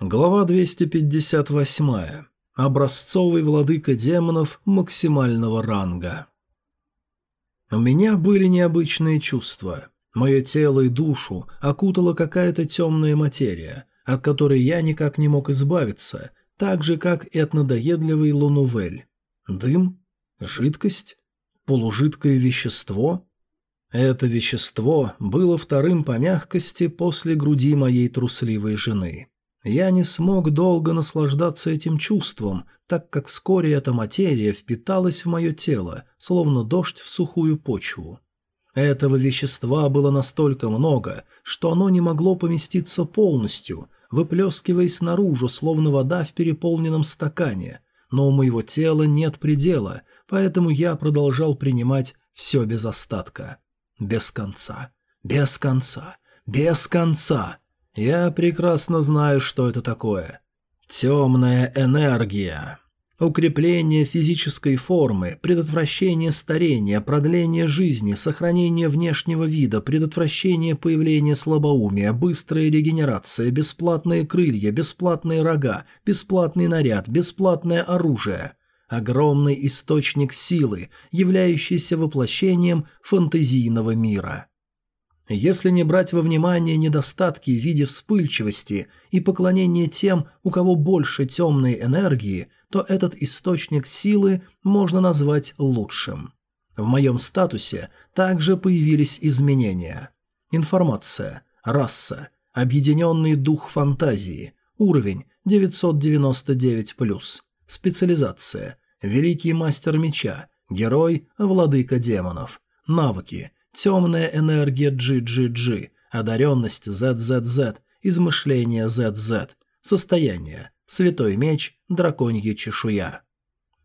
Глава 258. Образцовый владыка демонов максимального ранга. У меня были необычные чувства. Мое тело и душу окутала какая-то темная материя, от которой я никак не мог избавиться, так же, как и от надоедливой лунувель. Дым? Жидкость? Полужидкое вещество? Это вещество было вторым по мягкости после груди моей трусливой жены. Я не смог долго наслаждаться этим чувством, так как вскоре эта материя впиталась в мое тело, словно дождь в сухую почву. Этого вещества было настолько много, что оно не могло поместиться полностью, выплескиваясь наружу, словно вода в переполненном стакане. Но у моего тела нет предела, поэтому я продолжал принимать все без остатка. Без конца. Без конца. Без конца. Я прекрасно знаю, что это такое. Темная энергия. Укрепление физической формы, предотвращение старения, продление жизни, сохранение внешнего вида, предотвращение появления слабоумия, быстрая регенерация, бесплатные крылья, бесплатные рога, бесплатный наряд, бесплатное оружие. Огромный источник силы, являющийся воплощением фантазийного мира. Если не брать во внимание недостатки в виде вспыльчивости и поклонения тем, у кого больше темной энергии, то этот источник силы можно назвать лучшим. В моем статусе также появились изменения. Информация, раса, объединенный дух фантазии, уровень 999+, специализация, великий мастер меча, герой, владыка демонов, навыки – темная энергия GGG, одаренность ZZZ, измышление ZZ, состояние, святой меч, драконья чешуя.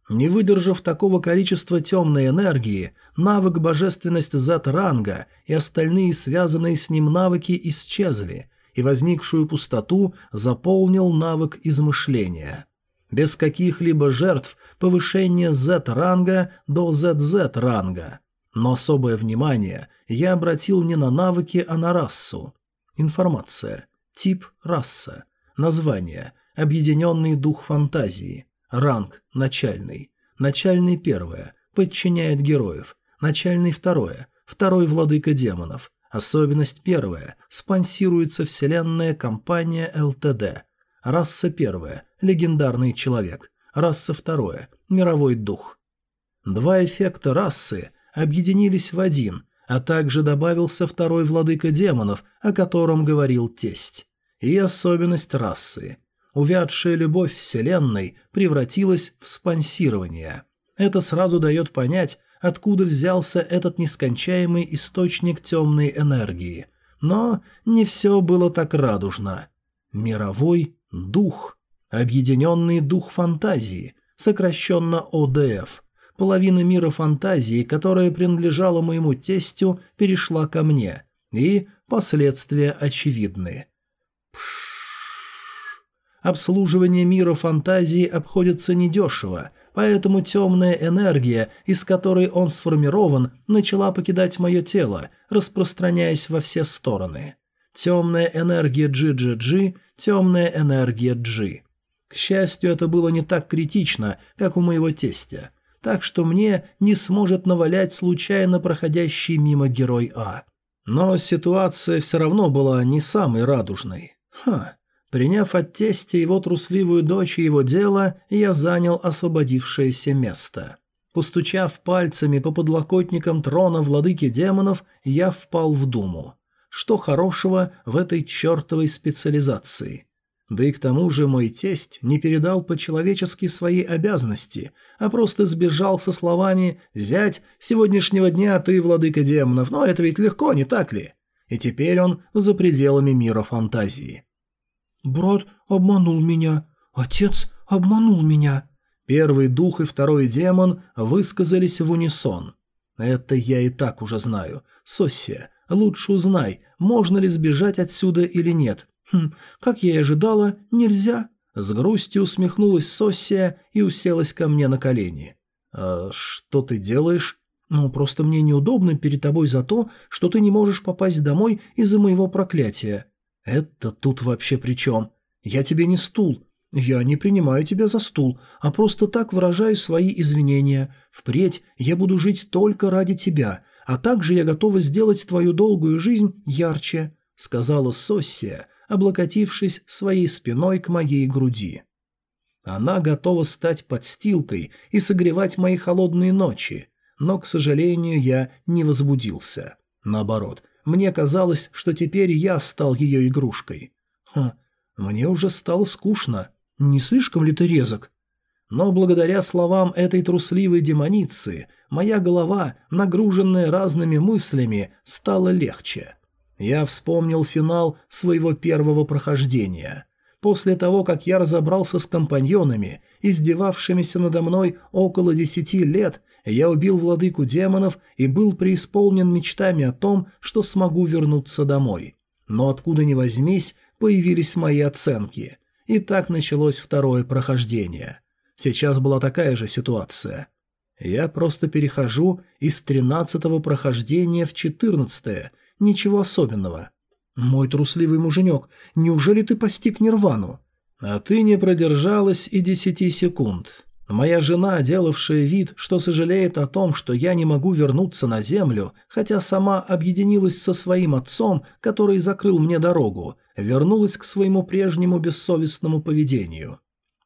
Не выдержав такого количества темной энергии, навык божественность Z-ранга и остальные связанные с ним навыки исчезли, и возникшую пустоту заполнил навык измышления. Без каких-либо жертв повышение Z-ранга до ZZ-ранга. Но особое внимание я обратил не на навыки, а на расу. Информация. Тип – раса. Название – объединенный дух фантазии. Ранг – начальный. Начальный – первое. Подчиняет героев. Начальный – второе. Второй – владыка демонов. Особенность первая. Спонсируется вселенная компания ЛТД. Раса первая. Легендарный человек. Раса второе. Мировой дух. Два эффекта расы объединились в один, а также добавился второй владыка демонов, о котором говорил тесть. И особенность расы. Увядшая любовь Вселенной превратилась в спонсирование. Это сразу дает понять, откуда взялся этот нескончаемый источник темной энергии. Но не все было так радужно. Мировой дух. Объединенный дух фантазии, сокращенно ОДФ, половина мира фантазии, которая принадлежала моему тестю, перешла ко мне, и последствия очевидны. Обслуживание мира фантазии обходится недешево, поэтому темная энергия, из которой он сформирован, начала покидать мое тело, распространяясь во все стороны. Темная энергия GGG, темная энергия G. К счастью, это было не так критично, как у моего тестя так что мне не сможет навалять случайно проходящий мимо герой А. Но ситуация все равно была не самой радужной. Ха. Приняв от тестя его трусливую дочь и его дело, я занял освободившееся место. Постучав пальцами по подлокотникам трона владыки демонов, я впал в думу. Что хорошего в этой чертовой специализации? Да и к тому же мой тесть не передал по-человечески свои обязанности, а просто сбежал со словами «Зять, сегодняшнего дня ты владыка демонов, но это ведь легко, не так ли?» И теперь он за пределами мира фантазии. «Брат обманул меня. Отец обманул меня». Первый дух и второй демон высказались в унисон. «Это я и так уже знаю. Соссия, лучше узнай, можно ли сбежать отсюда или нет. «Хм, как я и ожидала, нельзя». С грустью усмехнулась Соссия и уселась ко мне на колени. «А что ты делаешь?» «Ну, просто мне неудобно перед тобой за то, что ты не можешь попасть домой из-за моего проклятия». «Это тут вообще при чем?» «Я тебе не стул. Я не принимаю тебя за стул, а просто так выражаю свои извинения. Впредь я буду жить только ради тебя, а также я готова сделать твою долгую жизнь ярче», — сказала Соссия, облокотившись своей спиной к моей груди. Она готова стать подстилкой и согревать мои холодные ночи, но, к сожалению, я не возбудился. Наоборот, мне казалось, что теперь я стал ее игрушкой. Ха, мне уже стало скучно. Не слишком ли ты резок? Но благодаря словам этой трусливой демоницы, моя голова, нагруженная разными мыслями, стала легче. Я вспомнил финал своего первого прохождения. После того, как я разобрался с компаньонами, издевавшимися надо мной около десяти лет, я убил владыку демонов и был преисполнен мечтами о том, что смогу вернуться домой. Но откуда ни возьмись, появились мои оценки. И так началось второе прохождение. Сейчас была такая же ситуация. Я просто перехожу из тринадцатого прохождения в четырнадцатое, ничего особенного. «Мой трусливый муженек, неужели ты постиг нирвану?» «А ты не продержалась и десяти секунд. Моя жена, делавшая вид, что сожалеет о том, что я не могу вернуться на землю, хотя сама объединилась со своим отцом, который закрыл мне дорогу, вернулась к своему прежнему бессовестному поведению.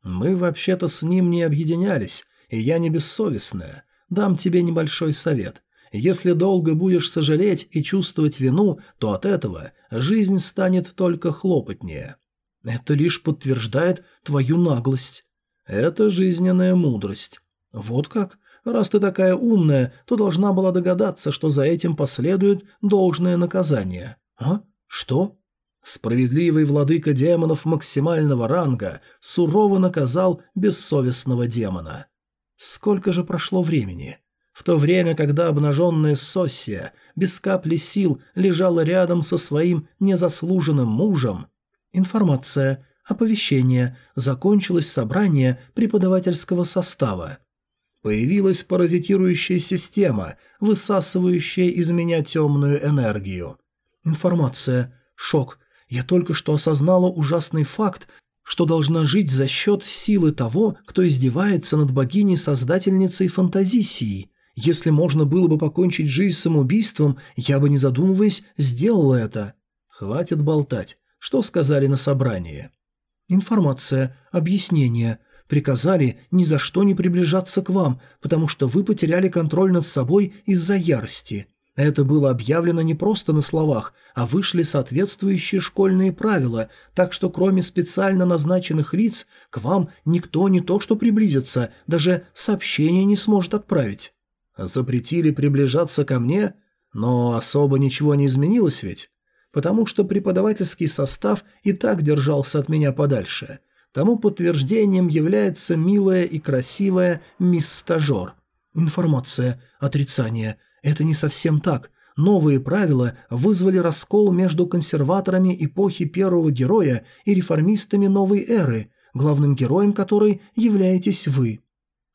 Мы вообще-то с ним не объединялись, и я не бессовестная. Дам тебе небольшой совет. Если долго будешь сожалеть и чувствовать вину, то от этого жизнь станет только хлопотнее. Это лишь подтверждает твою наглость. Это жизненная мудрость. Вот как? Раз ты такая умная, то должна была догадаться, что за этим последует должное наказание. А? Что? Справедливый владыка демонов максимального ранга сурово наказал бессовестного демона. Сколько же прошло времени? В то время, когда обнаженная Соссия без капли сил лежала рядом со своим незаслуженным мужем. Информация. Оповещение. Закончилось собрание преподавательского состава. Появилась паразитирующая система, высасывающая из меня темную энергию. Информация. Шок. Я только что осознала ужасный факт, что должна жить за счет силы того, кто издевается над богиней-создательницей фантазисией. Если можно было бы покончить жизнь самоубийством, я бы, не задумываясь, сделала это. Хватит болтать. Что сказали на собрании? Информация, объяснение. Приказали ни за что не приближаться к вам, потому что вы потеряли контроль над собой из-за ярости. Это было объявлено не просто на словах, а вышли соответствующие школьные правила, так что кроме специально назначенных лиц, к вам никто не то что приблизится, даже сообщение не сможет отправить. Запретили приближаться ко мне? Но особо ничего не изменилось ведь? Потому что преподавательский состав и так держался от меня подальше. Тому подтверждением является милая и красивая мисс-стажер. Информация, отрицание. Это не совсем так. Новые правила вызвали раскол между консерваторами эпохи первого героя и реформистами новой эры, главным героем которой являетесь вы.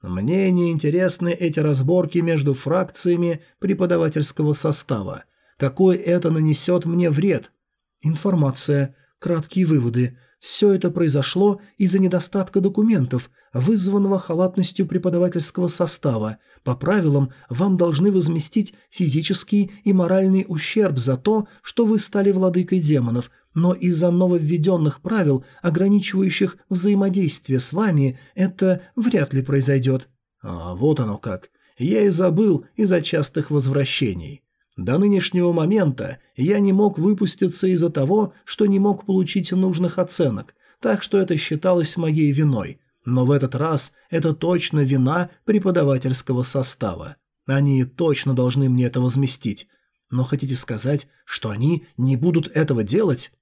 Мне не интересны эти разборки между фракциями преподавательского состава. Какой это нанесет мне вред? Информация, краткие выводы. Все это произошло из-за недостатка документов, вызванного халатностью преподавательского состава. По правилам, вам должны возместить физический и моральный ущерб за то, что вы стали владыкой демонов – но из-за нововведенных правил, ограничивающих взаимодействие с вами, это вряд ли произойдет. А вот оно как. Я и забыл из-за частых возвращений. До нынешнего момента я не мог выпуститься из-за того, что не мог получить нужных оценок, так что это считалось моей виной. Но в этот раз это точно вина преподавательского состава. Они точно должны мне это возместить. Но хотите сказать, что они не будут этого делать?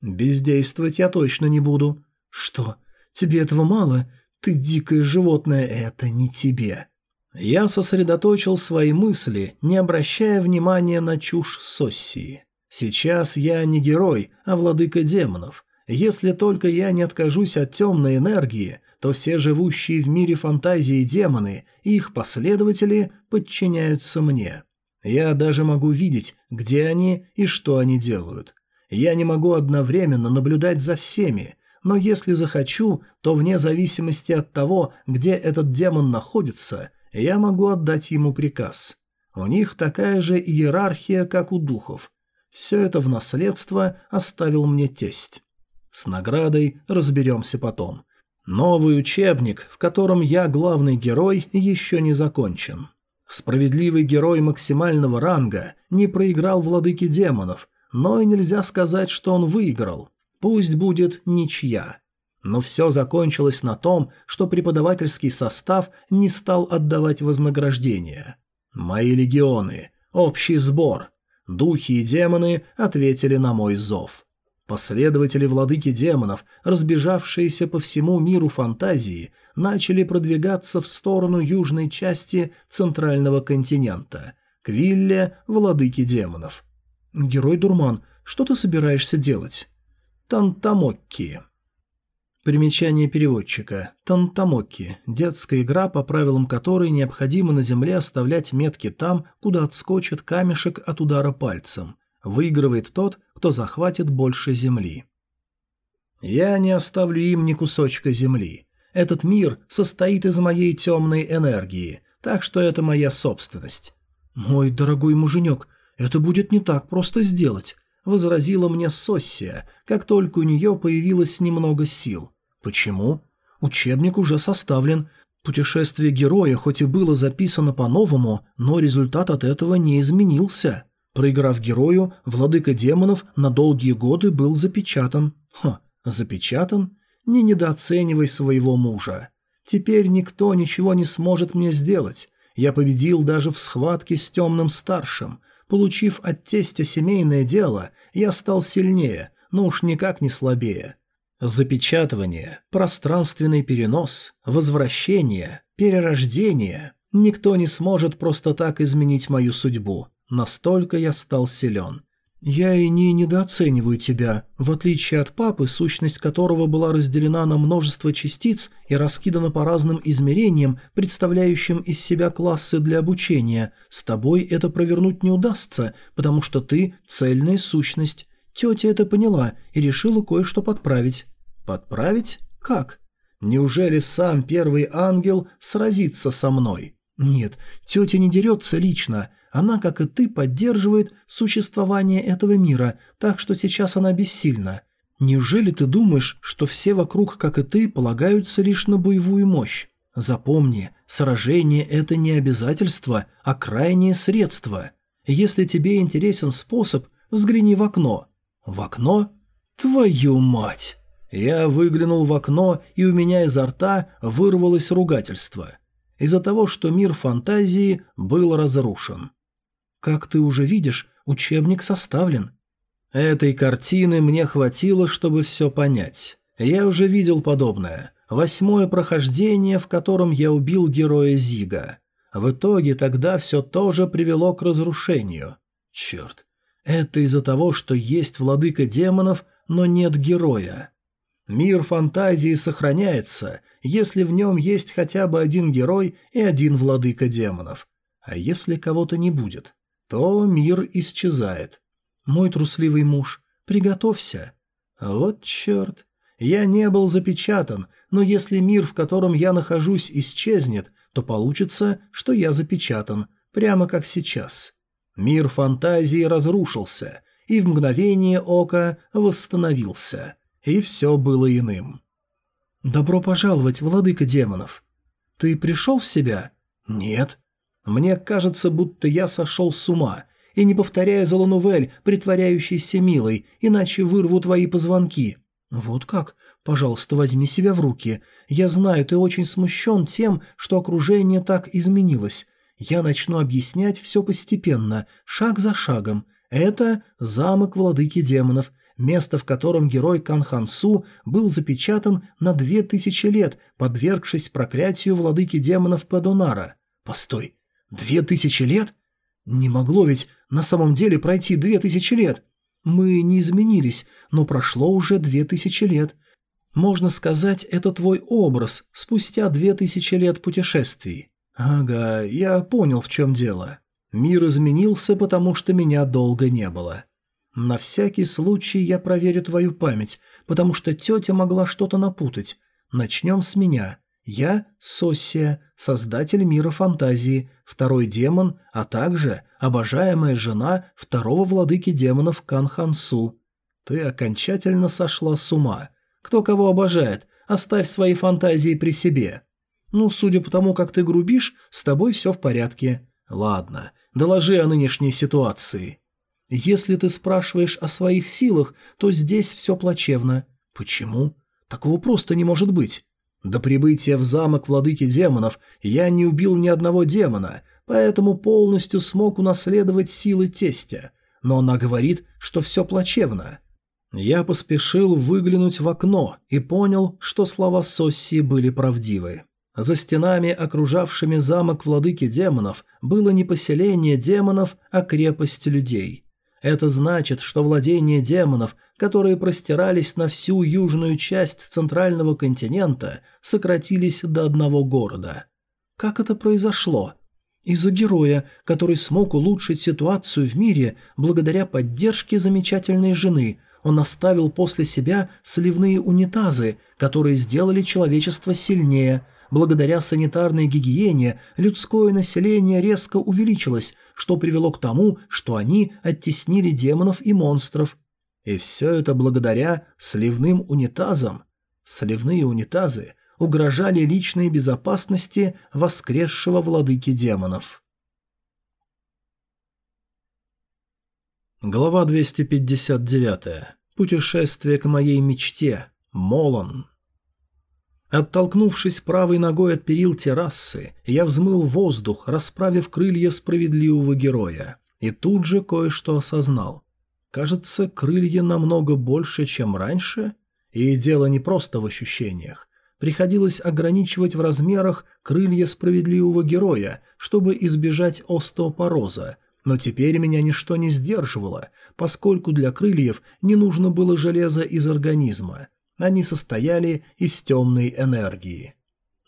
«Бездействовать я точно не буду». «Что? Тебе этого мало? Ты дикое животное, это не тебе». Я сосредоточил свои мысли, не обращая внимания на чушь Соссии. Сейчас я не герой, а владыка демонов. Если только я не откажусь от темной энергии, то все живущие в мире фантазии демоны и их последователи подчиняются мне. Я даже могу видеть, где они и что они делают. Я не могу одновременно наблюдать за всеми, но если захочу, то вне зависимости от того, где этот демон находится, я могу отдать ему приказ. У них такая же иерархия, как у духов. Все это в наследство оставил мне тесть. С наградой разберемся потом. Новый учебник, в котором я главный герой, еще не закончен. Справедливый герой максимального ранга не проиграл владыке демонов, но и нельзя сказать, что он выиграл. Пусть будет ничья. Но все закончилось на том, что преподавательский состав не стал отдавать вознаграждение. Мои легионы, общий сбор. Духи и демоны ответили на мой зов. Последователи владыки демонов, разбежавшиеся по всему миру фантазии, начали продвигаться в сторону южной части центрального континента, к вилле владыки демонов. «Герой Дурман, что ты собираешься делать?» «Тантамокки». Примечание переводчика. Тантамокки – детская игра, по правилам которой необходимо на земле оставлять метки там, куда отскочит камешек от удара пальцем. Выигрывает тот, кто захватит больше земли. Я не оставлю им ни кусочка земли. Этот мир состоит из моей темной энергии, так что это моя собственность. Мой дорогой муженек, это будет не так просто сделать, возразила мне Соссия, как только у нее появилось немного сил. Почему? Учебник уже составлен. Путешествие героя хоть и было записано по-новому, но результат от этого не изменился. Проиграв герою, владыка демонов на долгие годы был запечатан. Ха, запечатан? Не недооценивай своего мужа. Теперь никто ничего не сможет мне сделать. Я победил даже в схватке с темным старшим. Получив от тестя семейное дело, я стал сильнее, но уж никак не слабее. Запечатывание, пространственный перенос, возвращение, перерождение. Никто не сможет просто так изменить мою судьбу. Настолько я стал силен. Я и не недооцениваю тебя, в отличие от папы, сущность которого была разделена на множество частиц и раскидана по разным измерениям, представляющим из себя классы для обучения. С тобой это провернуть не удастся, потому что ты – цельная сущность. Тетя это поняла и решила кое-что подправить. Подправить? Как? Неужели сам первый ангел сразится со мной? Нет, тетя не дерется лично – она, как и ты, поддерживает существование этого мира, так что сейчас она бессильна. Неужели ты думаешь, что все вокруг, как и ты, полагаются лишь на боевую мощь? Запомни, сражение – это не обязательство, а крайнее средство. Если тебе интересен способ, взгляни в окно. В окно? Твою мать! Я выглянул в окно, и у меня изо рта вырвалось ругательство. Из-за того, что мир фантазии был разрушен. Как ты уже видишь, учебник составлен. Этой картины мне хватило, чтобы все понять. Я уже видел подобное. Восьмое прохождение, в котором я убил героя Зига. В итоге тогда все тоже привело к разрушению. Черт. Это из-за того, что есть владыка демонов, но нет героя. Мир фантазии сохраняется, если в нем есть хотя бы один герой и один владыка демонов. А если кого-то не будет? То мир исчезает. Мой трусливый муж, приготовься. Вот черт. Я не был запечатан, но если мир, в котором я нахожусь, исчезнет, то получится, что я запечатан, прямо как сейчас. Мир фантазии разрушился, и в мгновение ока восстановился, и все было иным. «Добро пожаловать, владыка демонов!» «Ты пришел в себя?» «Нет». Мне кажется, будто я сошел с ума. И не повторяя за Ланувель, притворяющийся милой, иначе вырву твои позвонки. Вот как? Пожалуйста, возьми себя в руки. Я знаю, ты очень смущен тем, что окружение так изменилось. Я начну объяснять все постепенно, шаг за шагом. Это замок владыки демонов, место, в котором герой Канхансу был запечатан на две тысячи лет, подвергшись проклятию владыки демонов Падонара. Постой, Две тысячи лет? Не могло ведь на самом деле пройти две тысячи лет. Мы не изменились, но прошло уже две тысячи лет. Можно сказать, это твой образ спустя две тысячи лет путешествий. Ага, я понял, в чем дело. Мир изменился, потому что меня долго не было. На всякий случай я проверю твою память, потому что тетя могла что-то напутать. Начнем с меня. Я – Соссия, создатель мира фантазии, второй демон, а также обожаемая жена второго владыки демонов Канхансу. Ты окончательно сошла с ума. Кто кого обожает, оставь свои фантазии при себе. Ну, судя по тому, как ты грубишь, с тобой все в порядке. Ладно, доложи о нынешней ситуации. Если ты спрашиваешь о своих силах, то здесь все плачевно. Почему? Такого просто не может быть. До прибытия в замок владыки демонов я не убил ни одного демона, поэтому полностью смог унаследовать силы тестя. Но она говорит, что все плачевно. Я поспешил выглянуть в окно и понял, что слова Сосси были правдивы. За стенами, окружавшими замок владыки демонов, было не поселение демонов, а крепость людей. Это значит, что владения демонов, которые простирались на всю южную часть центрального континента, сократились до одного города. Как это произошло? Из-за героя, который смог улучшить ситуацию в мире благодаря поддержке замечательной жены, он оставил после себя сливные унитазы, которые сделали человечество сильнее – благодаря санитарной гигиене людское население резко увеличилось, что привело к тому, что они оттеснили демонов и монстров. И все это благодаря сливным унитазам. Сливные унитазы угрожали личной безопасности воскресшего владыки демонов. Глава 259. Путешествие к моей мечте. Молон. Оттолкнувшись правой ногой от перил террасы, я взмыл воздух, расправив крылья справедливого героя. И тут же кое-что осознал. Кажется, крылья намного больше, чем раньше. И дело не просто в ощущениях. Приходилось ограничивать в размерах крылья справедливого героя, чтобы избежать остеопороза, но теперь меня ничто не сдерживало, поскольку для крыльев не нужно было железа из организма – они состояли из темной энергии.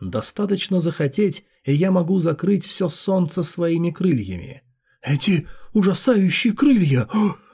Достаточно захотеть, и я могу закрыть все солнце своими крыльями. «Эти ужасающие крылья!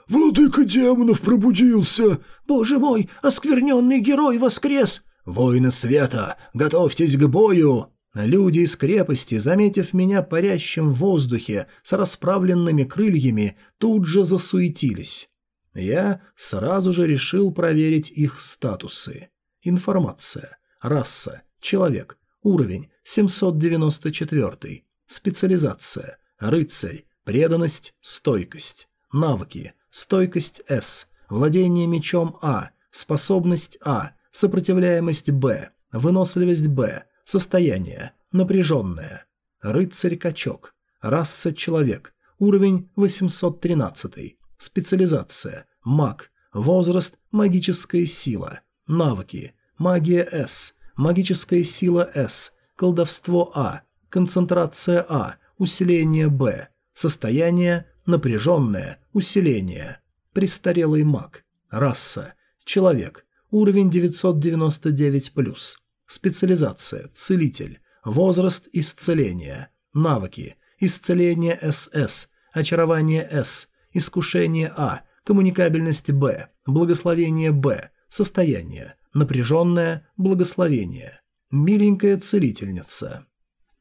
Владыка демонов пробудился! Боже мой, оскверненный герой воскрес!» «Воины света, готовьтесь к бою!» Люди из крепости, заметив меня парящим в воздухе с расправленными крыльями, тут же засуетились. Я сразу же решил проверить их статусы. Информация. Раса. Человек. Уровень 794. Специализация. Рыцарь. Преданность. Стойкость. Навыки. Стойкость С. Владение мечом А. Способность А. Сопротивляемость Б. Выносливость Б. Состояние. Напряженное. Рыцарь-качок. Раса человек. Уровень 813. Специализация. Маг. Возраст – магическая сила. Навыки. Магия С. Магическая сила С. Колдовство А. Концентрация А. Усиление Б. Состояние – напряженное. Усиление. Престарелый маг. Раса. Человек. Уровень 999+. Специализация. Целитель. Возраст – исцеление. Навыки. Исцеление СС. Очарование С. Искушение А. Коммуникабельность Б. Благословение Б. Состояние. Напряженное. Благословение. Миленькая целительница.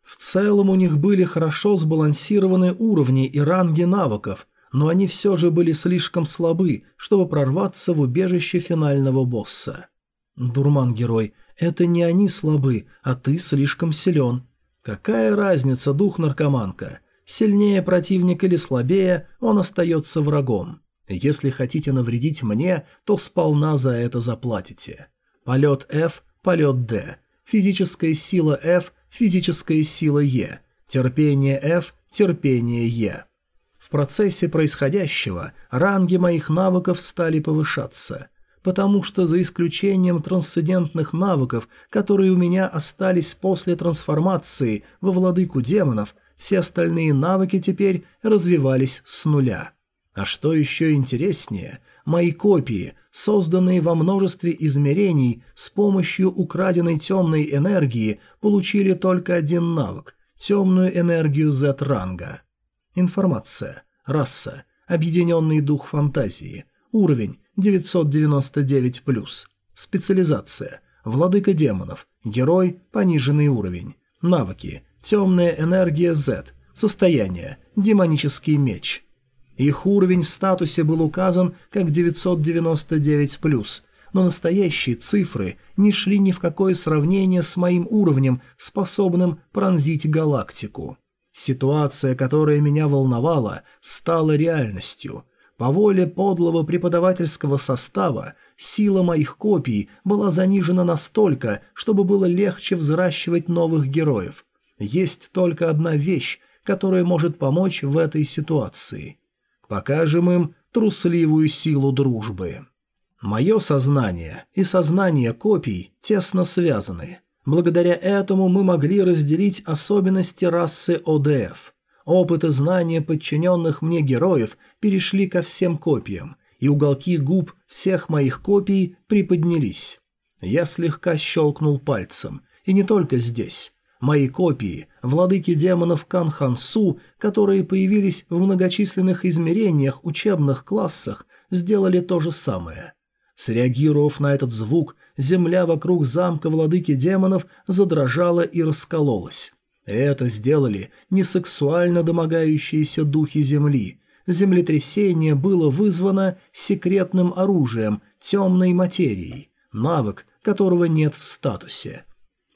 В целом у них были хорошо сбалансированы уровни и ранги навыков, но они все же были слишком слабы, чтобы прорваться в убежище финального босса. «Дурман-герой, это не они слабы, а ты слишком силен. Какая разница, дух-наркоманка? Сильнее противник или слабее, он остается врагом. Если хотите навредить мне, то сполна за это заплатите. Полет F, полет D. Физическая сила F, физическая сила E. Терпение F, терпение E. В процессе происходящего ранги моих навыков стали повышаться, потому что за исключением трансцендентных навыков, которые у меня остались после трансформации во владыку демонов – все остальные навыки теперь развивались с нуля. А что еще интереснее, мои копии, созданные во множестве измерений с помощью украденной темной энергии, получили только один навык – темную энергию Z-ранга. Информация. Раса. Объединенный дух фантазии. Уровень 999+. Специализация. Владыка демонов. Герой – пониженный уровень. Навыки. Темная энергия Z. Состояние. Демонический меч. Их уровень в статусе был указан как 999+, но настоящие цифры не шли ни в какое сравнение с моим уровнем, способным пронзить галактику. Ситуация, которая меня волновала, стала реальностью. По воле подлого преподавательского состава сила моих копий была занижена настолько, чтобы было легче взращивать новых героев. Есть только одна вещь, которая может помочь в этой ситуации. Покажем им трусливую силу дружбы. Мое сознание и сознание копий тесно связаны. Благодаря этому мы могли разделить особенности расы ОДФ. Опыт и знания подчиненных мне героев перешли ко всем копиям, и уголки губ всех моих копий приподнялись. Я слегка щелкнул пальцем, и не только здесь. Мои копии, владыки демонов Канхансу, которые появились в многочисленных измерениях учебных классах, сделали то же самое. Среагировав на этот звук, земля вокруг замка владыки демонов задрожала и раскололась. Это сделали не сексуально домогающиеся духи земли. Землетрясение было вызвано секретным оружием, темной материей, навык которого нет в статусе.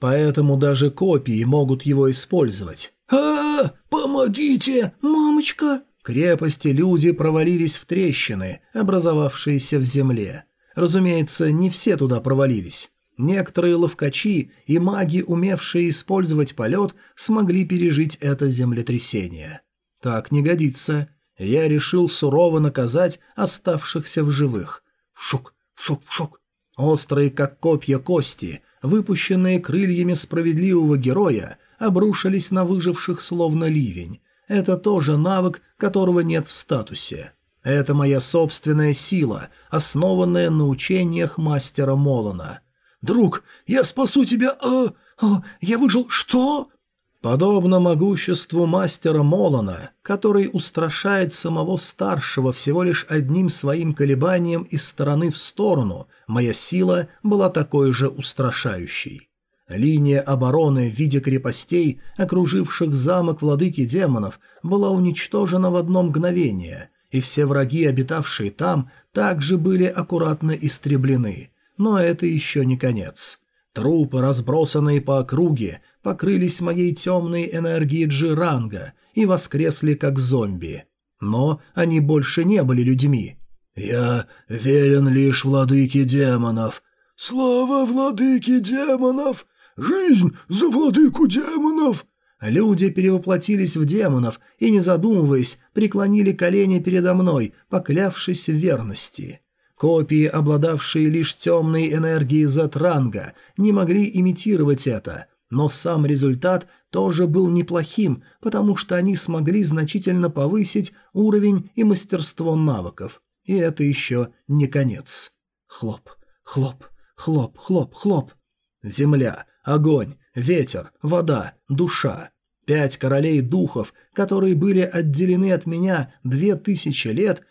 Поэтому даже копии могут его использовать. а, -а, -а Помогите! Мамочка!» Крепости люди провалились в трещины, образовавшиеся в земле. Разумеется, не все туда провалились. Некоторые ловкачи и маги, умевшие использовать полет, смогли пережить это землетрясение. Так не годится. Я решил сурово наказать оставшихся в живых. Шук, шук, шук. Острые, как копья кости, выпущенные крыльями справедливого героя, обрушились на выживших словно ливень. Это тоже навык, которого нет в статусе. Это моя собственная сила, основанная на учениях мастера Молона. «Друг, я спасу тебя! А, а, я выжил... Что?» Подобно могуществу мастера Молона, который устрашает самого старшего всего лишь одним своим колебанием из стороны в сторону, моя сила была такой же устрашающей. Линия обороны в виде крепостей, окруживших замок владыки демонов, была уничтожена в одно мгновение, и все враги, обитавшие там, также были аккуратно истреблены. Но это еще не конец. Трупы, разбросанные по округе, покрылись моей темной энергией Джиранга и воскресли как зомби. Но они больше не были людьми. «Я верен лишь владыке демонов». «Слава владыке демонов! Жизнь за владыку демонов!» Люди перевоплотились в демонов и, не задумываясь, преклонили колени передо мной, поклявшись в верности. Копии, обладавшие лишь темной энергией Затранга, не могли имитировать это, но сам результат тоже был неплохим, потому что они смогли значительно повысить уровень и мастерство навыков. И это еще не конец. Хлоп, хлоп, хлоп, хлоп, хлоп. Земля, огонь, ветер, вода, душа. Пять королей духов, которые были отделены от меня две тысячи лет,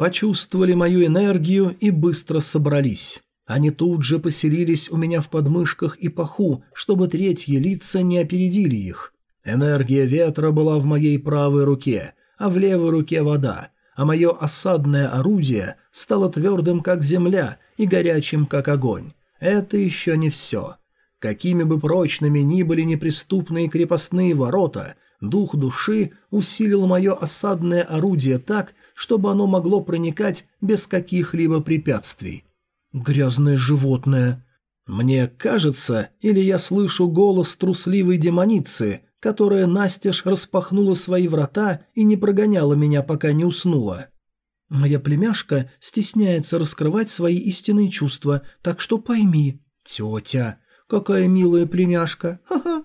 почувствовали мою энергию и быстро собрались. Они тут же поселились у меня в подмышках и паху, чтобы третьи лица не опередили их. Энергия ветра была в моей правой руке, а в левой руке вода, а мое осадное орудие стало твердым, как земля, и горячим, как огонь. Это еще не все. Какими бы прочными ни были неприступные крепостные ворота, дух души усилил мое осадное орудие так, чтобы оно могло проникать без каких-либо препятствий. Грязное животное. Мне кажется, или я слышу голос трусливой демоницы, которая настежь распахнула свои врата и не прогоняла меня, пока не уснула. Моя племяшка стесняется раскрывать свои истинные чувства, так что пойми. Тетя, Какая милая племяшка. Ха-ха.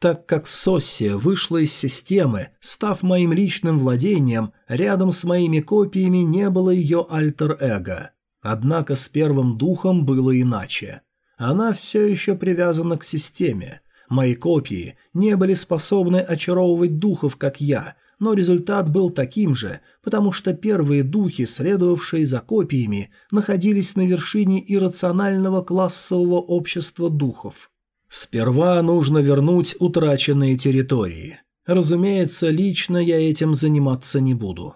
Так как Соссия вышла из системы, став моим личным владением, рядом с моими копиями не было ее альтер-эго. Однако с первым духом было иначе. Она все еще привязана к системе. Мои копии не были способны очаровывать духов, как я, но результат был таким же, потому что первые духи, следовавшие за копиями, находились на вершине иррационального классового общества духов. Сперва нужно вернуть утраченные территории. Разумеется, лично я этим заниматься не буду.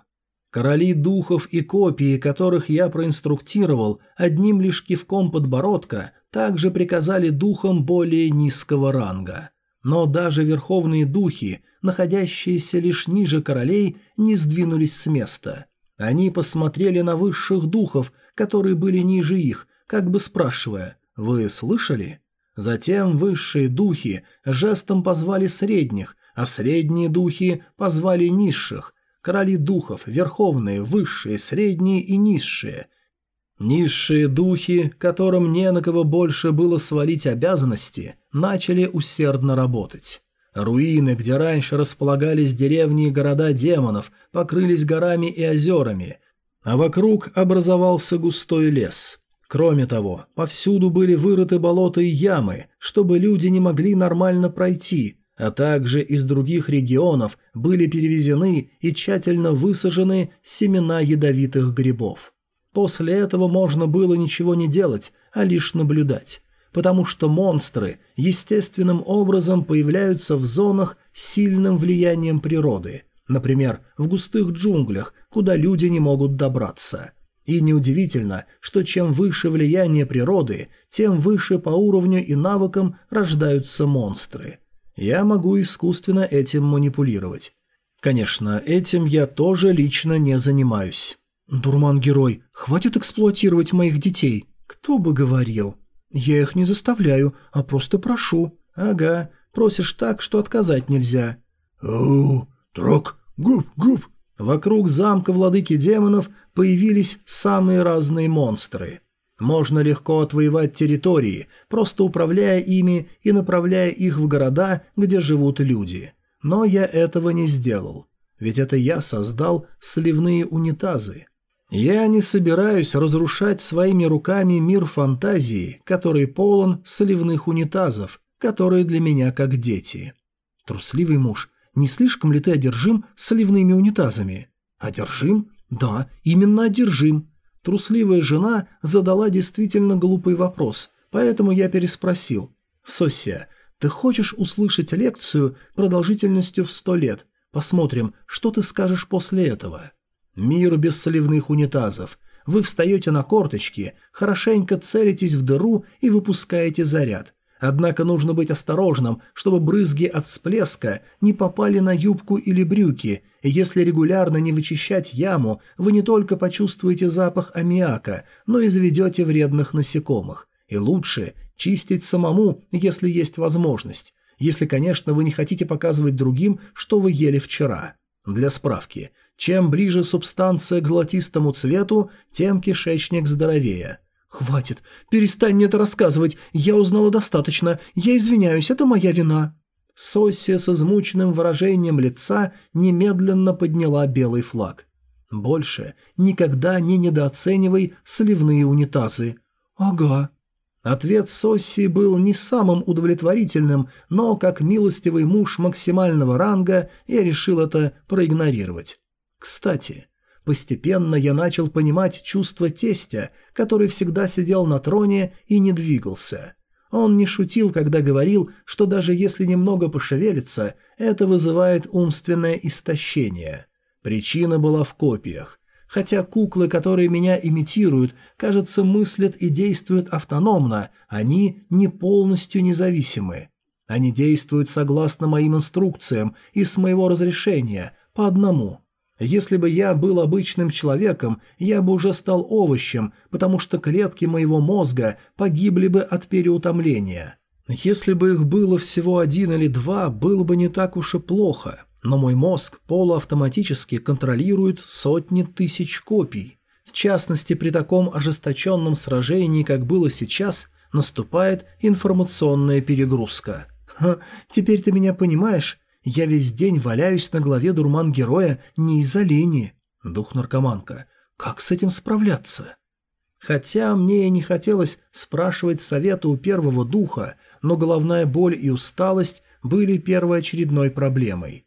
Короли духов и копии, которых я проинструктировал, одним лишь кивком подбородка, также приказали духам более низкого ранга. Но даже верховные духи, находящиеся лишь ниже королей, не сдвинулись с места. Они посмотрели на высших духов, которые были ниже их, как бы спрашивая «Вы слышали?». Затем высшие духи жестом позвали средних, а средние духи позвали низших. Короли духов, верховные, высшие, средние и низшие. Низшие духи, которым не на кого больше было свалить обязанности, начали усердно работать. Руины, где раньше располагались деревни и города демонов, покрылись горами и озерами, а вокруг образовался густой лес. Кроме того, повсюду были вырыты болота и ямы, чтобы люди не могли нормально пройти, а также из других регионов были перевезены и тщательно высажены семена ядовитых грибов. После этого можно было ничего не делать, а лишь наблюдать, потому что монстры естественным образом появляются в зонах с сильным влиянием природы, например, в густых джунглях, куда люди не могут добраться. И неудивительно, что чем выше влияние природы, тем выше по уровню и навыкам рождаются монстры – я могу искусственно этим манипулировать. Конечно, этим я тоже лично не занимаюсь. Дурман-герой, хватит эксплуатировать моих детей. Кто бы говорил. Я их не заставляю, а просто прошу. Ага, просишь так, что отказать нельзя. Оу, трок, губ, губ. Вокруг замка владыки демонов появились самые разные монстры. Можно легко отвоевать территории, просто управляя ими и направляя их в города, где живут люди. Но я этого не сделал. Ведь это я создал сливные унитазы. Я не собираюсь разрушать своими руками мир фантазии, который полон сливных унитазов, которые для меня как дети. Трусливый муж, не слишком ли ты одержим сливными унитазами? Одержим? Да, именно одержим. Трусливая жена задала действительно глупый вопрос, поэтому я переспросил. «Сосия, ты хочешь услышать лекцию продолжительностью в сто лет? Посмотрим, что ты скажешь после этого». «Мир без соливных унитазов. Вы встаете на корточки, хорошенько целитесь в дыру и выпускаете заряд. Однако нужно быть осторожным, чтобы брызги от всплеска не попали на юбку или брюки, и если регулярно не вычищать яму, вы не только почувствуете запах аммиака, но и заведете вредных насекомых. И лучше чистить самому, если есть возможность. Если, конечно, вы не хотите показывать другим, что вы ели вчера. Для справки, чем ближе субстанция к золотистому цвету, тем кишечник здоровее – «Хватит! Перестань мне это рассказывать! Я узнала достаточно! Я извиняюсь, это моя вина!» Соссия с измученным выражением лица немедленно подняла белый флаг. «Больше никогда не недооценивай сливные унитазы». «Ага». Ответ Соссии был не самым удовлетворительным, но, как милостивый муж максимального ранга, я решил это проигнорировать. Кстати, Постепенно я начал понимать чувство тестя, который всегда сидел на троне и не двигался. Он не шутил, когда говорил, что даже если немного пошевелиться, это вызывает умственное истощение. Причина была в копиях. Хотя куклы, которые меня имитируют, кажется, мыслят и действуют автономно, они не полностью независимы. Они действуют согласно моим инструкциям и с моего разрешения, по одному – если бы я был обычным человеком, я бы уже стал овощем, потому что клетки моего мозга погибли бы от переутомления. Если бы их было всего один или два, было бы не так уж и плохо, но мой мозг полуавтоматически контролирует сотни тысяч копий. В частности, при таком ожесточенном сражении, как было сейчас, наступает информационная перегрузка. Теперь ты меня понимаешь? Я весь день валяюсь на голове дурман-героя не из-за лени. Дух-наркоманка. Как с этим справляться? Хотя мне и не хотелось спрашивать совета у первого духа, но головная боль и усталость были первоочередной проблемой.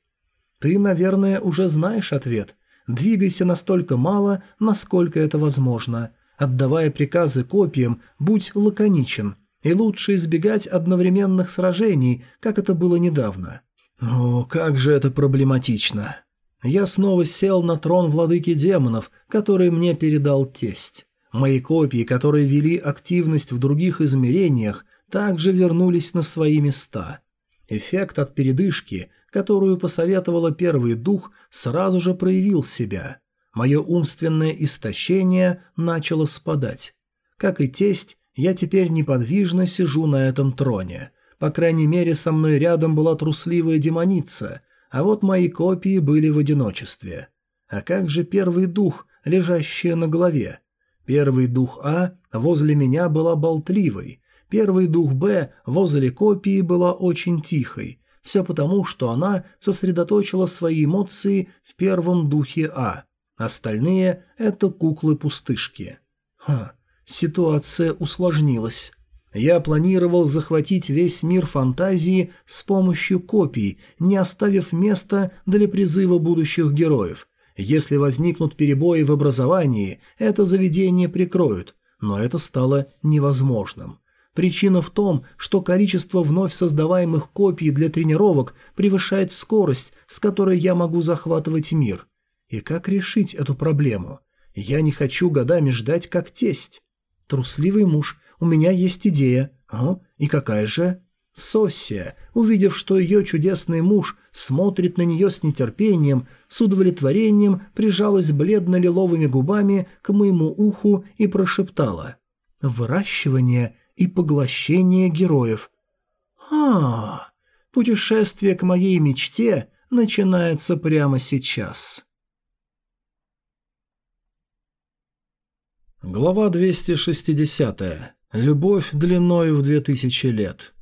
Ты, наверное, уже знаешь ответ. Двигайся настолько мало, насколько это возможно. Отдавая приказы копиям, будь лаконичен. И лучше избегать одновременных сражений, как это было недавно. О, как же это проблематично. Я снова сел на трон владыки демонов, который мне передал тесть. Мои копии, которые вели активность в других измерениях, также вернулись на свои места. Эффект от передышки, которую посоветовала первый дух, сразу же проявил себя. Мое умственное истощение начало спадать. Как и тесть, я теперь неподвижно сижу на этом троне. По крайней мере, со мной рядом была трусливая демоница, а вот мои копии были в одиночестве. А как же первый дух, лежащий на голове? Первый дух А возле меня была болтливой, первый дух Б возле копии была очень тихой. Все потому, что она сосредоточила свои эмоции в первом духе А. Остальные – это куклы-пустышки. Ха, ситуация усложнилась. Я планировал захватить весь мир фантазии с помощью копий, не оставив места для призыва будущих героев. Если возникнут перебои в образовании, это заведение прикроют, но это стало невозможным. Причина в том, что количество вновь создаваемых копий для тренировок превышает скорость, с которой я могу захватывать мир. И как решить эту проблему? Я не хочу годами ждать как тесть. Трусливый муж, у меня есть идея. О, и какая же? Соссия, увидев, что ее чудесный муж смотрит на нее с нетерпением, с удовлетворением прижалась бледно-лиловыми губами к моему уху и прошептала «Выращивание и поглощение героев». «А, путешествие к моей мечте начинается прямо сейчас». Глава 260. Любовь длиною в 2000 лет.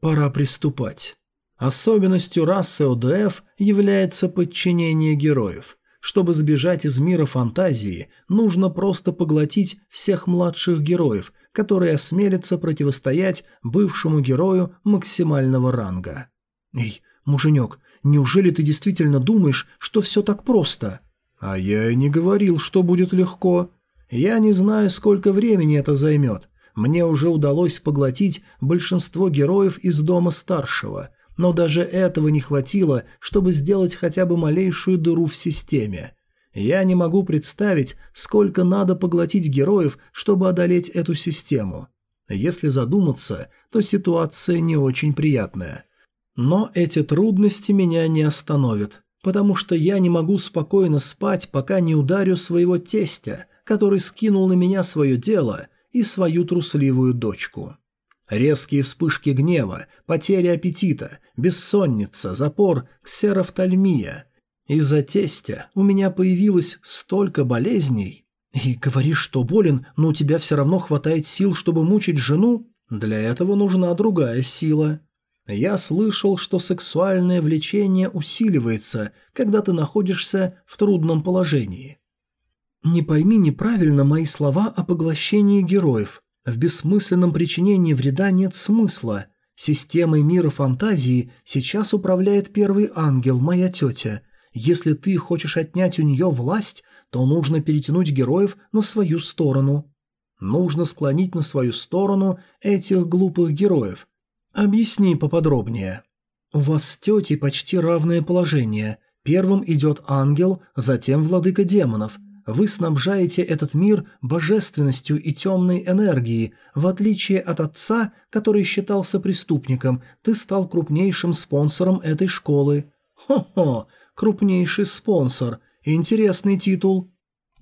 Пора приступать. Особенностью расы ОДФ является подчинение героев. Чтобы сбежать из мира фантазии, нужно просто поглотить всех младших героев, которые осмелятся противостоять бывшему герою максимального ранга. «Эй, муженек, неужели ты действительно думаешь, что все так просто?» «А я и не говорил, что будет легко. Я не знаю, сколько времени это займет. Мне уже удалось поглотить большинство героев из дома старшего, но даже этого не хватило, чтобы сделать хотя бы малейшую дыру в системе. Я не могу представить, сколько надо поглотить героев, чтобы одолеть эту систему. Если задуматься, то ситуация не очень приятная. Но эти трудности меня не остановят, потому что я не могу спокойно спать, пока не ударю своего тестя, который скинул на меня свое дело и свою трусливую дочку. Резкие вспышки гнева, потеря аппетита, бессонница, запор, ксерофтальмия. Из-за тестя у меня появилось столько болезней. И говоришь, что болен, но у тебя все равно хватает сил, чтобы мучить жену? Для этого нужна другая сила. Я слышал, что сексуальное влечение усиливается, когда ты находишься в трудном положении. Не пойми неправильно мои слова о поглощении героев. В бессмысленном причинении вреда нет смысла. Системой мира фантазии сейчас управляет первый ангел, моя тетя. Если ты хочешь отнять у нее власть, то нужно перетянуть героев на свою сторону. Нужно склонить на свою сторону этих глупых героев. Объясни поподробнее. У вас с тетей почти равное положение. Первым идет ангел, затем владыка демонов – вы снабжаете этот мир божественностью и темной энергией. В отличие от отца, который считался преступником, ты стал крупнейшим спонсором этой школы. Хо-хо, крупнейший спонсор. Интересный титул.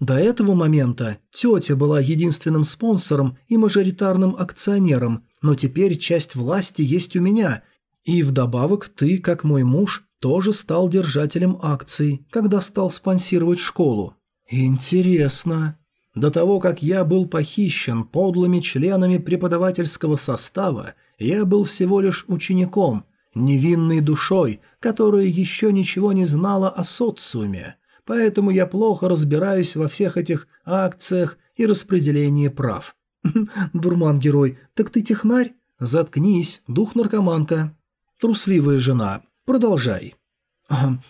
До этого момента тетя была единственным спонсором и мажоритарным акционером, но теперь часть власти есть у меня. И вдобавок ты, как мой муж, тоже стал держателем акций, когда стал спонсировать школу. «Интересно. До того, как я был похищен подлыми членами преподавательского состава, я был всего лишь учеником, невинной душой, которая еще ничего не знала о социуме, поэтому я плохо разбираюсь во всех этих акциях и распределении прав». «Дурман-герой, так ты технарь? Заткнись, дух-наркоманка». «Трусливая жена, продолжай».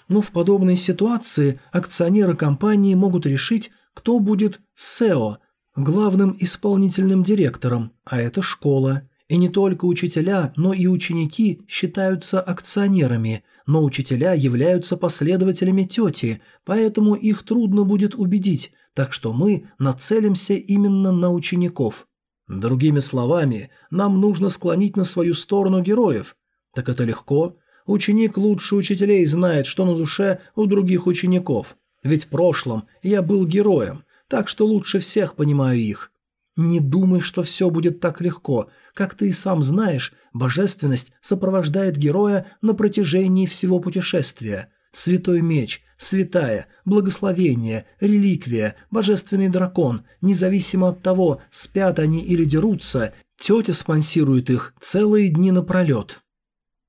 Ну, в подобной ситуации акционеры компании могут решить, кто будет СЭО, главным исполнительным директором, а это школа. И не только учителя, но и ученики считаются акционерами, но учителя являются последователями тети, поэтому их трудно будет убедить, так что мы нацелимся именно на учеников. Другими словами, нам нужно склонить на свою сторону героев. Так это легко. Ученик лучше учителей знает, что на душе у других учеников. Ведь в прошлом я был героем, так что лучше всех понимаю их. Не думай, что все будет так легко. Как ты и сам знаешь, божественность сопровождает героя на протяжении всего путешествия. Святой меч, святая, благословение, реликвия, божественный дракон, независимо от того, спят они или дерутся, тетя спонсирует их целые дни напролет.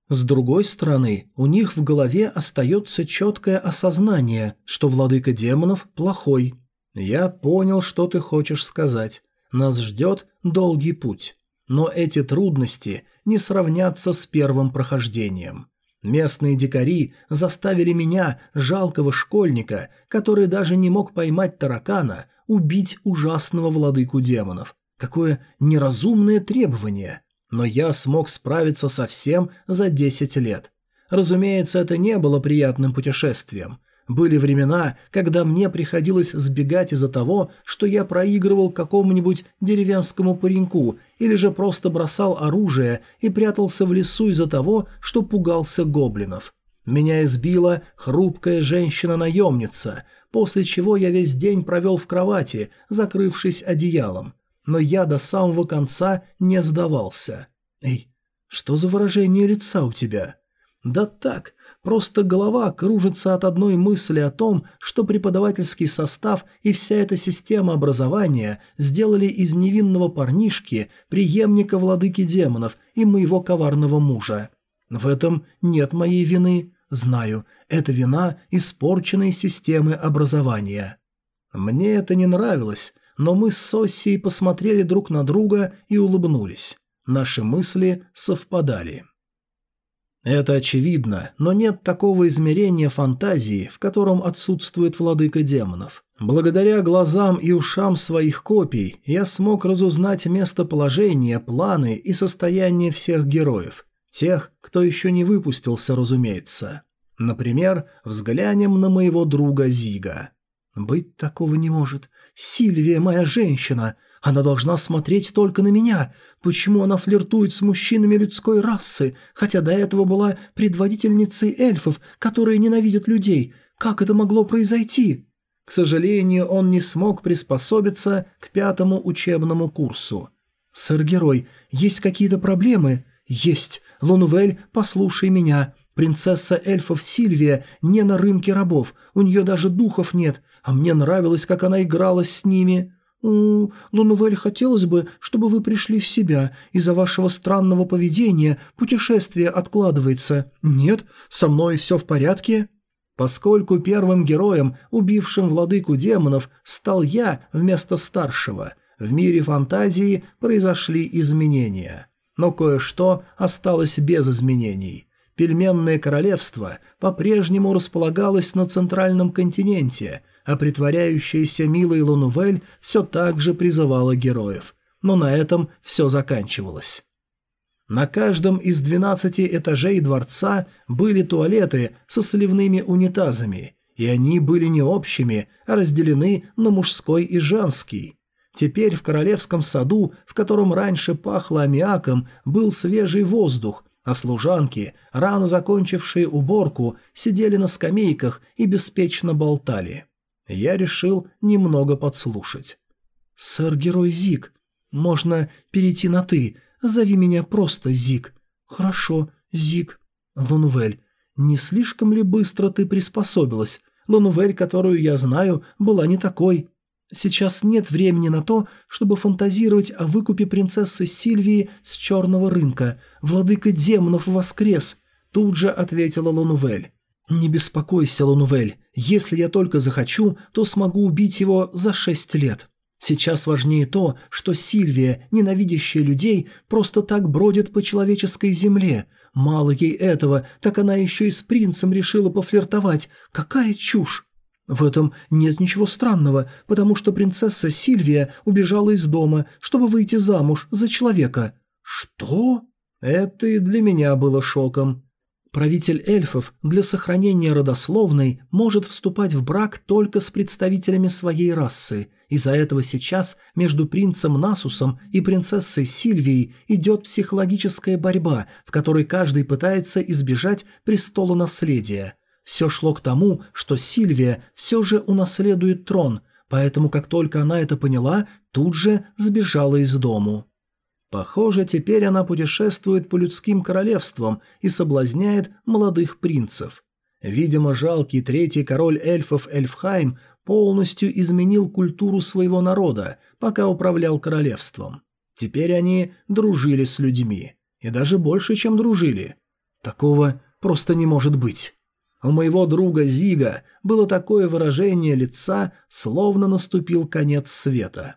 С другой стороны, у них в голове остается четкое осознание, что владыка демонов плохой. Я понял, что ты хочешь сказать. Нас ждет долгий путь. Но эти трудности не сравнятся с первым прохождением. Местные дикари заставили меня, жалкого школьника, который даже не мог поймать таракана, убить ужасного владыку демонов. Какое неразумное требование. Но я смог справиться со всем за 10 лет. Разумеется, это не было приятным путешествием. Были времена, когда мне приходилось сбегать из-за того, что я проигрывал какому-нибудь деревенскому пареньку или же просто бросал оружие и прятался в лесу из-за того, что пугался гоблинов. Меня избила хрупкая женщина-наемница, после чего я весь день провел в кровати, закрывшись одеялом. Но я до самого конца не сдавался. «Эй, что за выражение лица у тебя?» «Да так, Просто голова кружится от одной мысли о том, что преподавательский состав и вся эта система образования сделали из невинного парнишки преемника владыки демонов и моего коварного мужа. В этом нет моей вины. Знаю, это вина испорченной системы образования. Мне это не нравилось, но мы с Соссией посмотрели друг на друга и улыбнулись. Наши мысли совпадали. Это очевидно, но нет такого измерения фантазии, в котором отсутствует владыка демонов. Благодаря глазам и ушам своих копий я смог разузнать местоположение, планы и состояние всех героев. Тех, кто еще не выпустился, разумеется. Например, взглянем на моего друга Зига. «Быть такого не может. Сильвия моя женщина. Она должна смотреть только на меня. Почему она флиртует с мужчинами людской расы, хотя до этого была предводительницей эльфов, которые ненавидят людей? Как это могло произойти? К сожалению, он не смог приспособиться к пятому учебному курсу. «Сэр-герой, есть какие-то проблемы?» «Есть. Лунувель, послушай меня. Принцесса эльфов Сильвия не на рынке рабов, у нее даже духов нет, а мне нравилось, как она играла с ними». «О, Лунувель, хотелось бы, чтобы вы пришли в себя. Из-за вашего странного поведения путешествие откладывается. Нет, со мной все в порядке?» Поскольку первым героем, убившим владыку демонов, стал я вместо старшего, в мире фантазии произошли изменения. Но кое-что осталось без изменений. Пельменное королевство по-прежнему располагалось на центральном континенте – а притворяющаяся милой Лунувель все так же призывала героев. Но на этом все заканчивалось. На каждом из двенадцати этажей дворца были туалеты со сливными унитазами, и они были не общими, а разделены на мужской и женский. Теперь в королевском саду, в котором раньше пахло аммиаком, был свежий воздух, а служанки, рано закончившие уборку, сидели на скамейках и беспечно болтали. Я решил немного подслушать. «Сэр-герой Зик, можно перейти на «ты», зови меня просто Зик». «Хорошо, Зик». «Лунувель, не слишком ли быстро ты приспособилась? Лунувель, которую я знаю, была не такой». Сейчас нет времени на то, чтобы фантазировать о выкупе принцессы Сильвии с черного рынка. Владыка демонов воскрес!» Тут же ответила Лунувель. «Не беспокойся, Лунувель. Если я только захочу, то смогу убить его за шесть лет. Сейчас важнее то, что Сильвия, ненавидящая людей, просто так бродит по человеческой земле. Мало ей этого, так она еще и с принцем решила пофлиртовать. Какая чушь! В этом нет ничего странного, потому что принцесса Сильвия убежала из дома, чтобы выйти замуж за человека. Что? Это и для меня было шоком. Правитель эльфов для сохранения родословной может вступать в брак только с представителями своей расы. Из-за этого сейчас между принцем Насусом и принцессой Сильвией идет психологическая борьба, в которой каждый пытается избежать престола наследия. Все шло к тому, что Сильвия все же унаследует трон, поэтому как только она это поняла, тут же сбежала из дому. Похоже, теперь она путешествует по людским королевствам и соблазняет молодых принцев. Видимо, жалкий третий король эльфов Эльфхайм полностью изменил культуру своего народа, пока управлял королевством. Теперь они дружили с людьми. И даже больше, чем дружили. Такого просто не может быть. У моего друга Зига было такое выражение лица, словно наступил конец света.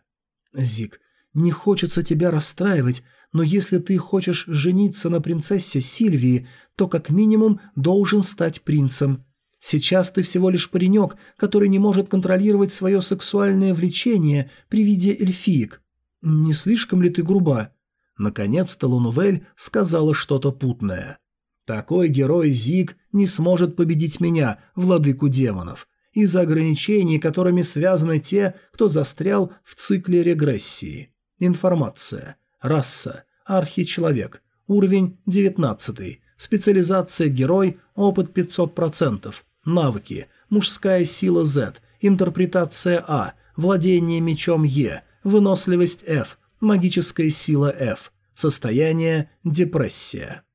«Зиг, не хочется тебя расстраивать, но если ты хочешь жениться на принцессе Сильвии, то как минимум должен стать принцем. Сейчас ты всего лишь паренек, который не может контролировать свое сексуальное влечение при виде эльфиек. Не слишком ли ты груба?» Наконец-то Лунувель сказала что-то путное. «Такой герой Зиг не сможет победить меня, владыку демонов, из-за ограничений, которыми связаны те, кто застрял в цикле регрессии». Информация. Раса. Архичеловек. Уровень 19. Специализация герой. Опыт 500%. Навыки. Мужская сила Z. Интерпретация А. Владение мечом Е. Выносливость F. Магическая сила F. Состояние – депрессия.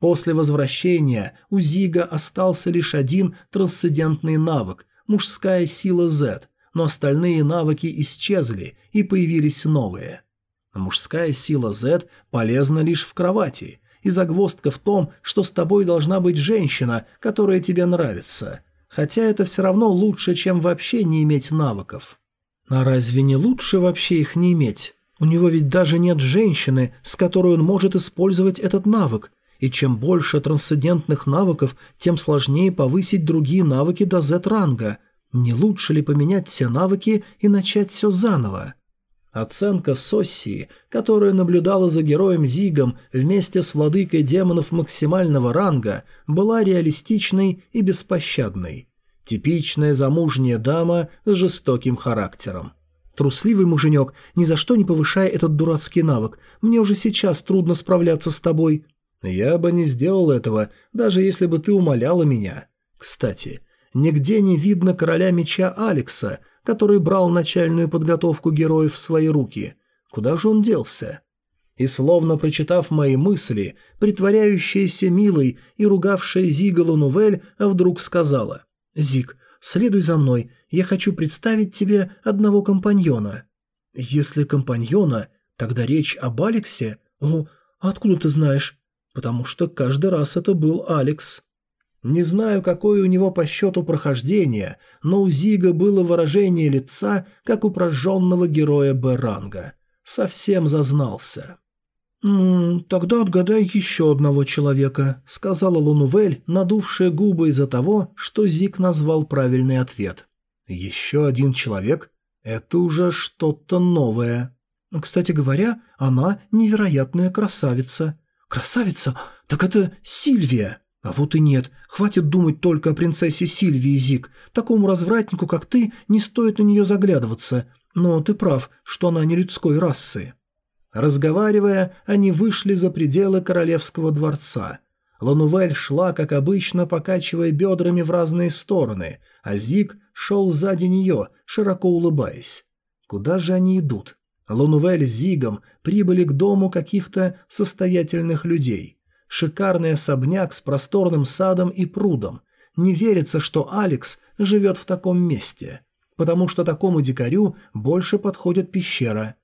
После возвращения у Зига остался лишь один трансцендентный навык – мужская сила Z, но остальные навыки исчезли и появились новые. Мужская сила Z полезна лишь в кровати, и загвоздка в том, что с тобой должна быть женщина, которая тебе нравится. Хотя это все равно лучше, чем вообще не иметь навыков. А разве не лучше вообще их не иметь? У него ведь даже нет женщины, с которой он может использовать этот навык, и чем больше трансцендентных навыков, тем сложнее повысить другие навыки до Z-ранга – не лучше ли поменять все навыки и начать все заново? Оценка Соссии, которая наблюдала за героем Зигом вместе с владыкой демонов максимального ранга, была реалистичной и беспощадной. Типичная замужняя дама с жестоким характером. Трусливый муженек, ни за что не повышая этот дурацкий навык. Мне уже сейчас трудно справляться с тобой. Я бы не сделал этого, даже если бы ты умоляла меня. Кстати, Нигде не видно короля меча Алекса, который брал начальную подготовку героев в свои руки. Куда же он делся? И словно прочитав мои мысли, притворяющаяся милой и ругавшая Зига Лунувель, вдруг сказала «Зиг, следуй за мной, я хочу представить тебе одного компаньона». «Если компаньона, тогда речь об Алексе? О, откуда ты знаешь?» «Потому что каждый раз это был Алекс». Не знаю, какое у него по счету прохождение, но у Зига было выражение лица, как у прожженного героя Беранга. Совсем зазнался. «М «Тогда отгадай еще одного человека», — сказала Лунувель, надувшая губы из-за того, что Зиг назвал правильный ответ. «Еще один человек? Это уже что-то новое». «Кстати говоря, она невероятная красавица». «Красавица? Так это Сильвия!» А вот и нет. Хватит думать только о принцессе Сильвии, Зик. Такому развратнику, как ты, не стоит на нее заглядываться. Но ты прав, что она не людской расы. Разговаривая, они вышли за пределы королевского дворца. Ланувель шла, как обычно, покачивая бедрами в разные стороны, а Зик шел сзади нее, широко улыбаясь. Куда же они идут? Ланувель с Зигом прибыли к дому каких-то состоятельных людей – Шикарный особняк с просторным садом и прудом. Не верится, что Алекс живет в таком месте, потому что такому дикарю больше подходит пещера.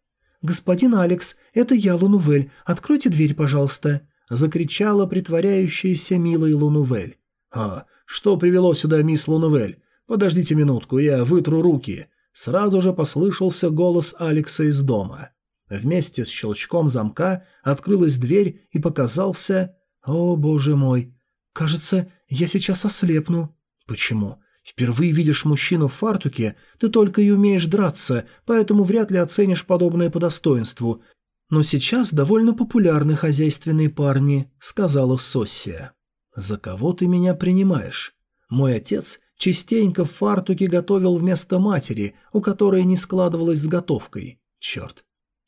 «Господин Алекс, это я, Лунувель. Откройте дверь, пожалуйста», — закричала притворяющаяся милой Лунувель. «А, что привело сюда мисс Лунувель? Подождите минутку, я вытру руки». Сразу же послышался голос Алекса из дома. Вместе с щелчком замка открылась дверь и показался «О, боже мой! Кажется, я сейчас ослепну». «Почему?» Впервые видишь мужчину в фартуке, ты только и умеешь драться, поэтому вряд ли оценишь подобное по достоинству. Но сейчас довольно популярны хозяйственные парни», — сказала Соссия. «За кого ты меня принимаешь? Мой отец частенько в фартуке готовил вместо матери, у которой не складывалось с готовкой. Черт.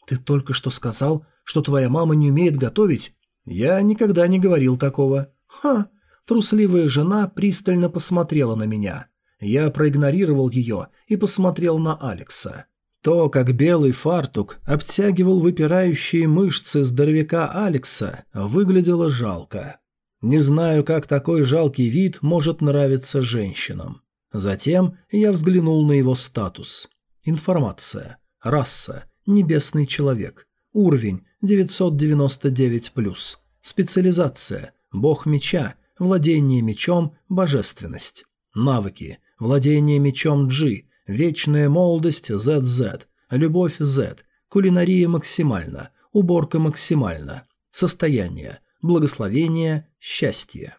Ты только что сказал, что твоя мама не умеет готовить? Я никогда не говорил такого. Ха, Трусливая жена пристально посмотрела на меня. Я проигнорировал ее и посмотрел на Алекса. То, как белый фартук обтягивал выпирающие мышцы здоровяка Алекса, выглядело жалко. Не знаю, как такой жалкий вид может нравиться женщинам. Затем я взглянул на его статус. Информация. Раса. Небесный человек. Уровень 999+. Специализация. Бог меча. Владение мечом – божественность. Навыки. Владение мечом G. Вечная молодость ZZ. Любовь Z. Кулинария максимально. Уборка максимально. Состояние. Благословение. Счастье.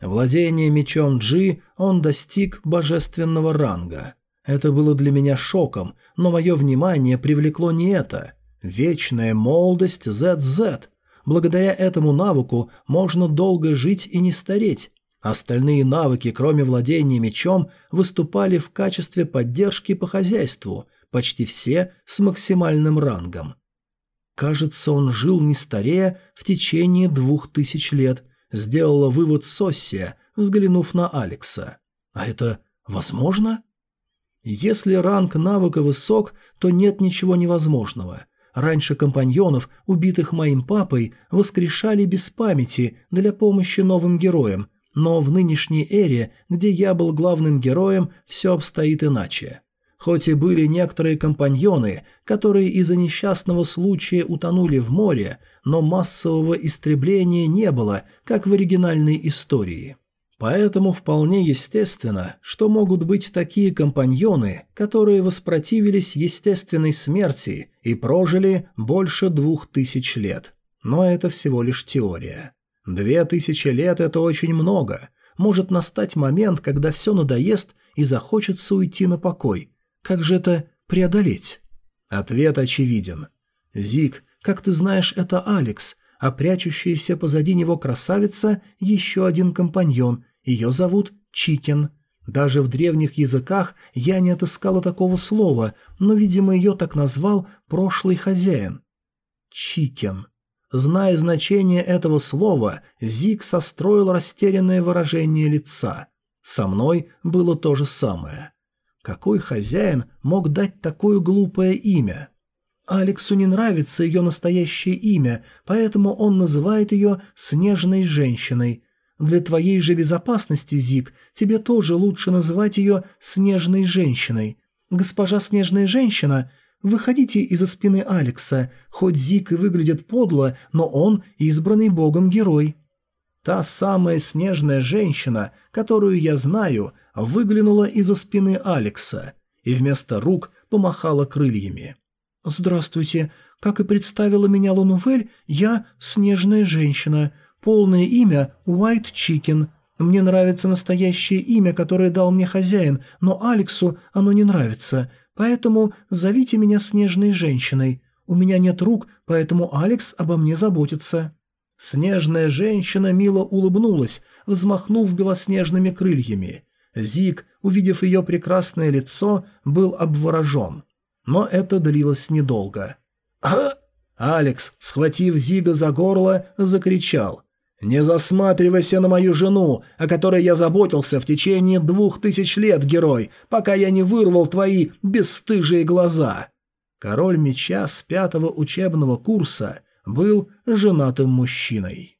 Владение мечом G он достиг божественного ранга. Это было для меня шоком, но мое внимание привлекло не это. Вечная молодость ZZ – Благодаря этому навыку можно долго жить и не стареть. Остальные навыки, кроме владения мечом, выступали в качестве поддержки по хозяйству, почти все с максимальным рангом. Кажется, он жил не старее в течение двух тысяч лет, сделала вывод Соссия, взглянув на Алекса. А это возможно? Если ранг навыка высок, то нет ничего невозможного – Раньше компаньонов, убитых моим папой, воскрешали без памяти для помощи новым героям, но в нынешней эре, где я был главным героем, все обстоит иначе. Хоть и были некоторые компаньоны, которые из-за несчастного случая утонули в море, но массового истребления не было, как в оригинальной истории. Поэтому вполне естественно, что могут быть такие компаньоны, которые воспротивились естественной смерти и прожили больше двух тысяч лет. Но это всего лишь теория. Две тысячи лет – это очень много. Может настать момент, когда все надоест и захочется уйти на покой. Как же это преодолеть? Ответ очевиден. Зик, как ты знаешь, это Алекс – а прячущаяся позади него красавица – еще один компаньон, ее зовут Чикен. Даже в древних языках я не отыскала такого слова, но, видимо, ее так назвал прошлый хозяин. Чикен. Зная значение этого слова, Зик состроил растерянное выражение лица. Со мной было то же самое. Какой хозяин мог дать такое глупое имя? Алексу не нравится ее настоящее имя, поэтому он называет ее «снежной женщиной». Для твоей же безопасности, Зик, тебе тоже лучше называть ее «снежной женщиной». Госпожа снежная женщина, выходите из-за спины Алекса, хоть Зик и выглядит подло, но он избранный богом герой. Та самая снежная женщина, которую я знаю, выглянула из-за спины Алекса и вместо рук помахала крыльями. «Здравствуйте. Как и представила меня Лунувель, я снежная женщина. Полное имя – Уайт Чикен. Мне нравится настоящее имя, которое дал мне хозяин, но Алексу оно не нравится. Поэтому зовите меня снежной женщиной. У меня нет рук, поэтому Алекс обо мне заботится». Снежная женщина мило улыбнулась, взмахнув белоснежными крыльями. Зик, увидев ее прекрасное лицо, был обворожен. Но это длилось недолго. Алекс, схватив Зига за горло, закричал. «Не засматривайся на мою жену, о которой я заботился в течение двух тысяч лет, герой, пока я не вырвал твои бесстыжие глаза!» Король меча с пятого учебного курса был женатым мужчиной.